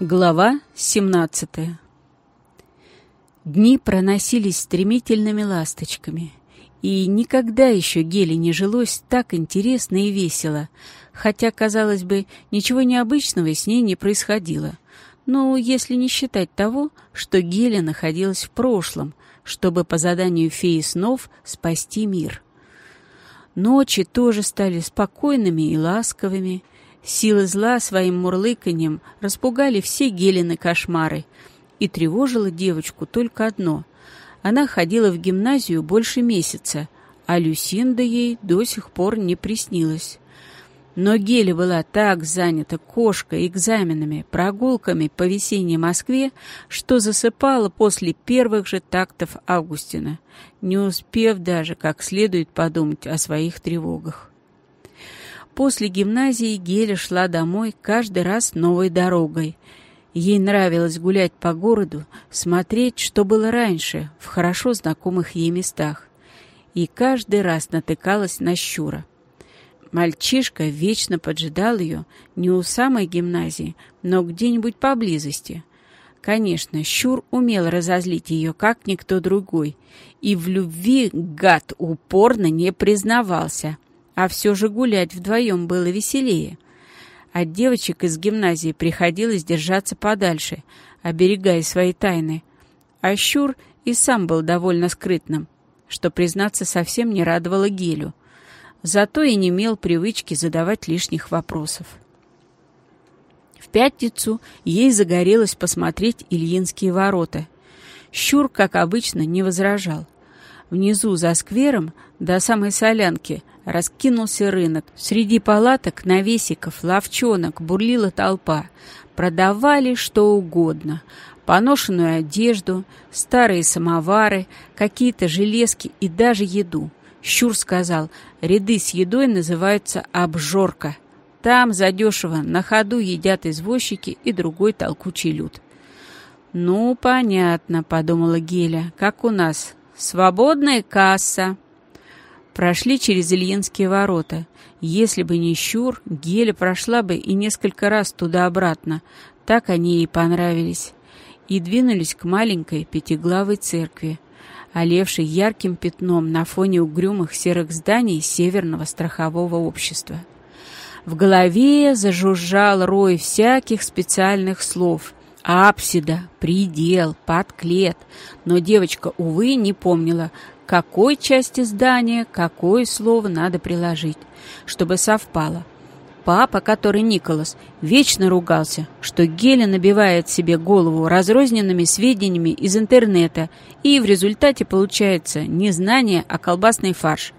Глава 17 Дни проносились стремительными ласточками, и никогда еще Геле не жилось так интересно и весело, хотя, казалось бы, ничего необычного с ней не происходило. Ну, если не считать того, что Геля находилась в прошлом, чтобы по заданию феи снов спасти мир. Ночи тоже стали спокойными и ласковыми, Силы зла своим мурлыканьем распугали все Гелины кошмары, и тревожило девочку только одно. Она ходила в гимназию больше месяца, а Люсинда ей до сих пор не приснилась. Но Геля была так занята кошкой, экзаменами, прогулками по весенней Москве, что засыпала после первых же тактов Августина, не успев даже как следует подумать о своих тревогах. После гимназии Геля шла домой каждый раз новой дорогой. Ей нравилось гулять по городу, смотреть, что было раньше, в хорошо знакомых ей местах. И каждый раз натыкалась на Щура. Мальчишка вечно поджидал ее не у самой гимназии, но где-нибудь поблизости. Конечно, Щур умел разозлить ее, как никто другой, и в любви гад упорно не признавался — а все же гулять вдвоем было веселее. От девочек из гимназии приходилось держаться подальше, оберегая свои тайны. А Щур и сам был довольно скрытным, что, признаться, совсем не радовало Гелю. Зато и не имел привычки задавать лишних вопросов. В пятницу ей загорелось посмотреть Ильинские ворота. Щур, как обычно, не возражал. Внизу, за сквером, до самой солянки, раскинулся рынок. Среди палаток, навесиков, ловчонок бурлила толпа. Продавали что угодно. Поношенную одежду, старые самовары, какие-то железки и даже еду. Щур сказал, ряды с едой называются «обжорка». Там задешево на ходу едят извозчики и другой толкучий люд. «Ну, понятно», — подумала Геля, — «как у нас. Свободная касса». Прошли через Ильинские ворота. Если бы не Щур, Геля прошла бы и несколько раз туда-обратно. Так они ей понравились. И двинулись к маленькой пятиглавой церкви, олевшей ярким пятном на фоне угрюмых серых зданий Северного страхового общества. В голове зажужжал рой всяких специальных слов. Апсида, предел, подклет. Но девочка, увы, не помнила, какой части здания какое слово надо приложить, чтобы совпало. Папа, который Николас, вечно ругался, что Геля набивает себе голову разрозненными сведениями из интернета, и в результате получается не знание, а колбасный фарш.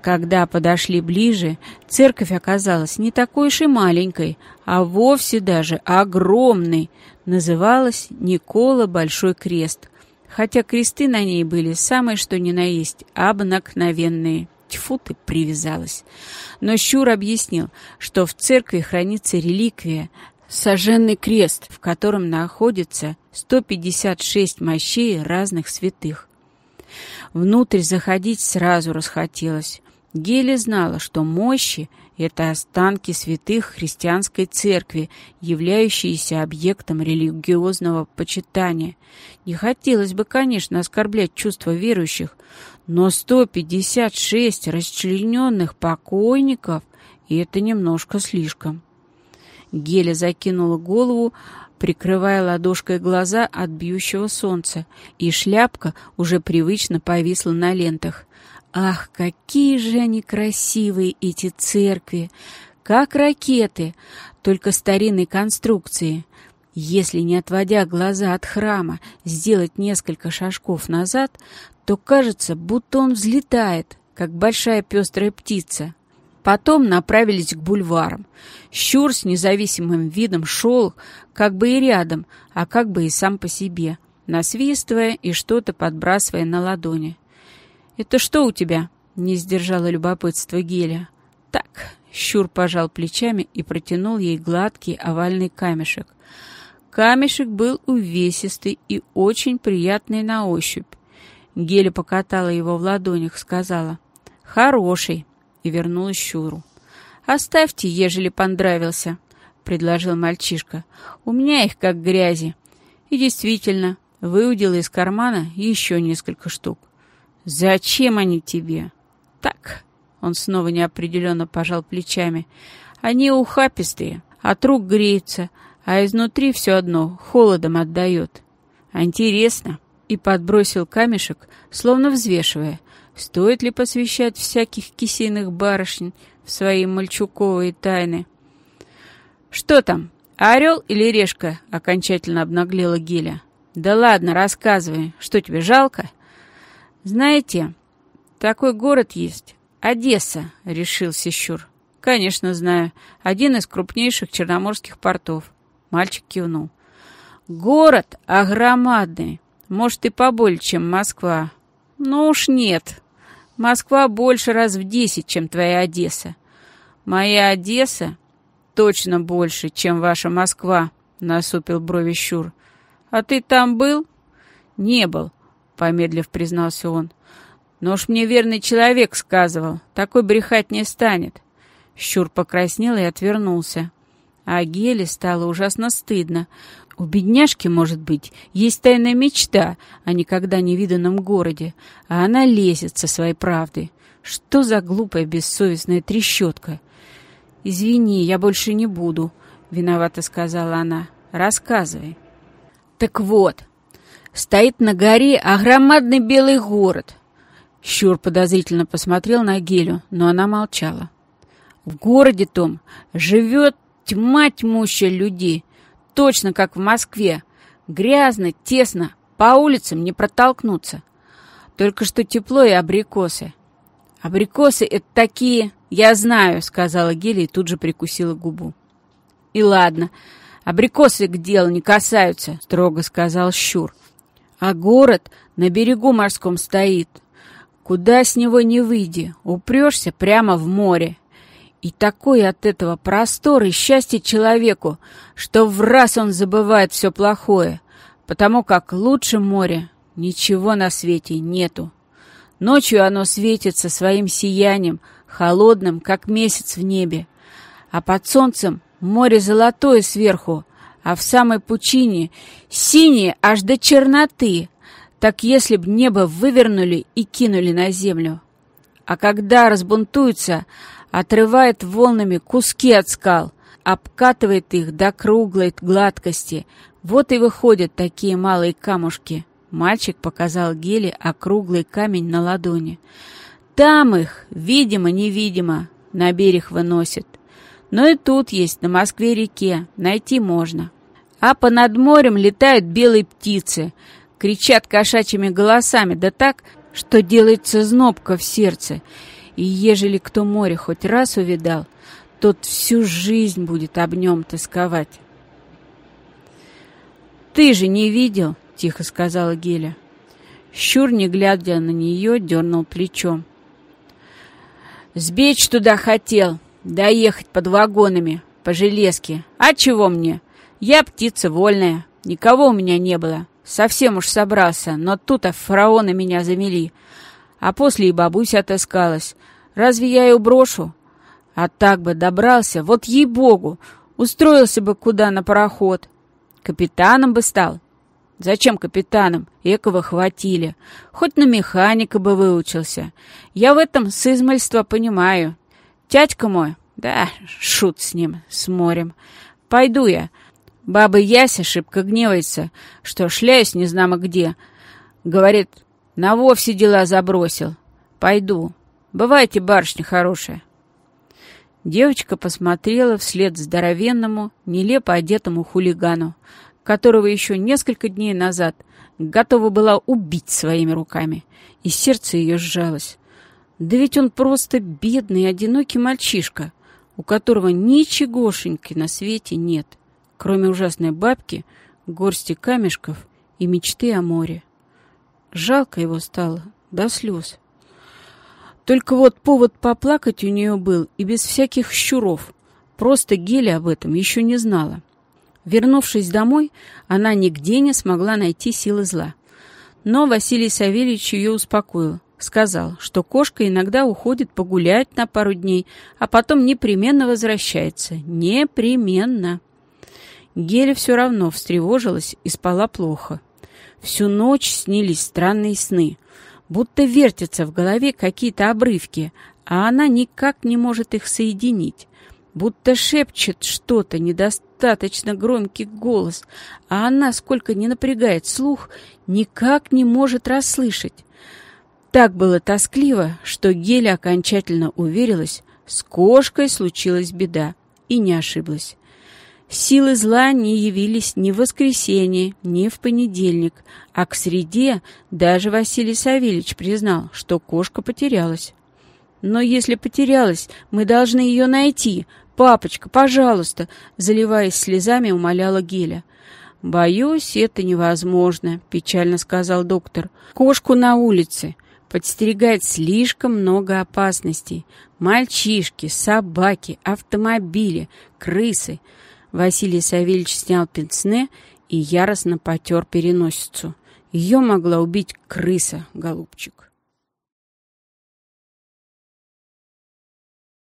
Когда подошли ближе, церковь оказалась не такой уж и маленькой, а вовсе даже огромной. Называлась Никола Большой Крест, хотя кресты на ней были самые что ни на есть обыкновенные. Тьфу ты, привязалась. Но Щур объяснил, что в церкви хранится реликвия, сожженный крест, в котором находится 156 мощей разных святых. Внутрь заходить сразу расхотелось. Гели знала, что мощи — это останки святых христианской церкви, являющиеся объектом религиозного почитания. Не хотелось бы, конечно, оскорблять чувства верующих, но 156 расчлененных покойников — это немножко слишком. Геля закинула голову, прикрывая ладошкой глаза от бьющего солнца, и шляпка уже привычно повисла на лентах. Ах, какие же они красивые, эти церкви! Как ракеты, только старинной конструкции. Если, не отводя глаза от храма, сделать несколько шажков назад, то кажется, будто он взлетает, как большая пестрая птица. Потом направились к бульварам. Щур с независимым видом шел, как бы и рядом, а как бы и сам по себе, насвистывая и что-то подбрасывая на ладони. «Это что у тебя?» — не сдержала любопытство Геля. «Так», — Щур пожал плечами и протянул ей гладкий овальный камешек. Камешек был увесистый и очень приятный на ощупь. Геля покатала его в ладонях, сказала «Хороший» и вернулась Щуру. «Оставьте, ежели понравился». предложил мальчишка. «У меня их как грязи». И действительно, выудил из кармана еще несколько штук. «Зачем они тебе?» «Так», — он снова неопределенно пожал плечами, — «они ухапистые, от рук греются, а изнутри все одно холодом отдает. Интересно». И подбросил камешек, словно взвешивая, стоит ли посвящать всяких кисейных барышень в свои мальчуковые тайны. «Что там, орел или решка?» — окончательно обнаглела Геля. «Да ладно, рассказывай. Что тебе, жалко?» «Знаете, такой город есть. Одесса», — решил Сищур. «Конечно, знаю. Один из крупнейших черноморских портов». Мальчик кивнул. «Город огромадный. Может, и побольше, чем Москва. Ну уж нет. Москва больше раз в десять, чем твоя Одесса. Моя Одесса точно больше, чем ваша Москва», — насупил брови Щур. «А ты там был?» «Не был», — помедлив признался он. «Но уж мне верный человек сказывал, такой брехать не станет». Щур покраснел и отвернулся. А Геле стало ужасно стыдно. У бедняжки, может быть, есть тайная мечта о никогда не виданном городе, а она лезет со своей правдой. Что за глупая бессовестная трещотка? «Извини, я больше не буду», — виновато сказала она. «Рассказывай». Так вот, стоит на горе огромадный белый город. Щур подозрительно посмотрел на Гелю, но она молчала. В городе том живет тьма тьмущая людей, точно как в Москве. Грязно, тесно, по улицам не протолкнуться. Только что тепло и абрикосы. Абрикосы — это такие... Я знаю, — сказала Геля и тут же прикусила губу. И ладно, — Абрикосы к делу не касаются, строго сказал Щур. А город на берегу морском стоит. Куда с него не выйди, упрешься прямо в море. И такой от этого простор и счастье человеку, что в раз он забывает все плохое, потому как лучше моря ничего на свете нету. Ночью оно светится своим сиянием, холодным, как месяц в небе, а под солнцем Море золотое сверху, а в самой пучине синее аж до черноты, так если б небо вывернули и кинули на землю. А когда разбунтуется, отрывает волнами куски от скал, обкатывает их до круглой гладкости. Вот и выходят такие малые камушки. Мальчик показал Геле округлый камень на ладони. Там их, видимо-невидимо, на берег выносят. Но и тут есть, на Москве-реке, найти можно. А по над морем летают белые птицы, кричат кошачьими голосами, да так, что делается знобка в сердце. И ежели кто море хоть раз увидал, тот всю жизнь будет об нем тосковать. «Ты же не видел?» — тихо сказала Геля. Щур, не глядя на нее, дернул плечом. «Сбечь туда хотел!» Доехать под вагонами, по железке. А чего мне? Я птица вольная. Никого у меня не было. Совсем уж собрался, но тут-то фараоны меня замели. А после и бабуся отыскалась. Разве я ее брошу? А так бы добрался, вот ей-богу, устроился бы куда на пароход. Капитаном бы стал. Зачем капитаном? Экого хватили. Хоть на механика бы выучился. Я в этом с измальства понимаю. Тятька мой, да, шут с ним, с морем. Пойду я. Баба Яся шибко гневается, что шляюсь незнамо где. Говорит, на вовсе дела забросил. Пойду. Бывайте, барышня хорошая. Девочка посмотрела вслед здоровенному, нелепо одетому хулигану, которого еще несколько дней назад готова была убить своими руками, и сердце ее сжалось. Да ведь он просто бедный, одинокий мальчишка, у которого ничегошеньки на свете нет, кроме ужасной бабки, горсти камешков и мечты о море. Жалко его стало, до слез. Только вот повод поплакать у нее был и без всяких щуров. Просто Геля об этом еще не знала. Вернувшись домой, она нигде не смогла найти силы зла. Но Василий Савельевич ее успокоил. Сказал, что кошка иногда уходит погулять на пару дней, а потом непременно возвращается. Непременно. Геля все равно встревожилась и спала плохо. Всю ночь снились странные сны, будто вертятся в голове какие-то обрывки, а она никак не может их соединить. Будто шепчет что-то, недостаточно громкий голос, а она, сколько не напрягает слух, никак не может расслышать. Так было тоскливо, что Геля окончательно уверилась, с кошкой случилась беда, и не ошиблась. Силы зла не явились ни в воскресенье, ни в понедельник, а к среде даже Василий Савельевич признал, что кошка потерялась. «Но если потерялась, мы должны ее найти. Папочка, пожалуйста!» Заливаясь слезами, умоляла Геля. «Боюсь, это невозможно», — печально сказал доктор. «Кошку на улице подстерегает слишком много опасностей. Мальчишки, собаки, автомобили, крысы. Василий Савельевич снял пенсне и яростно потер переносицу. Ее могла убить крыса, голубчик.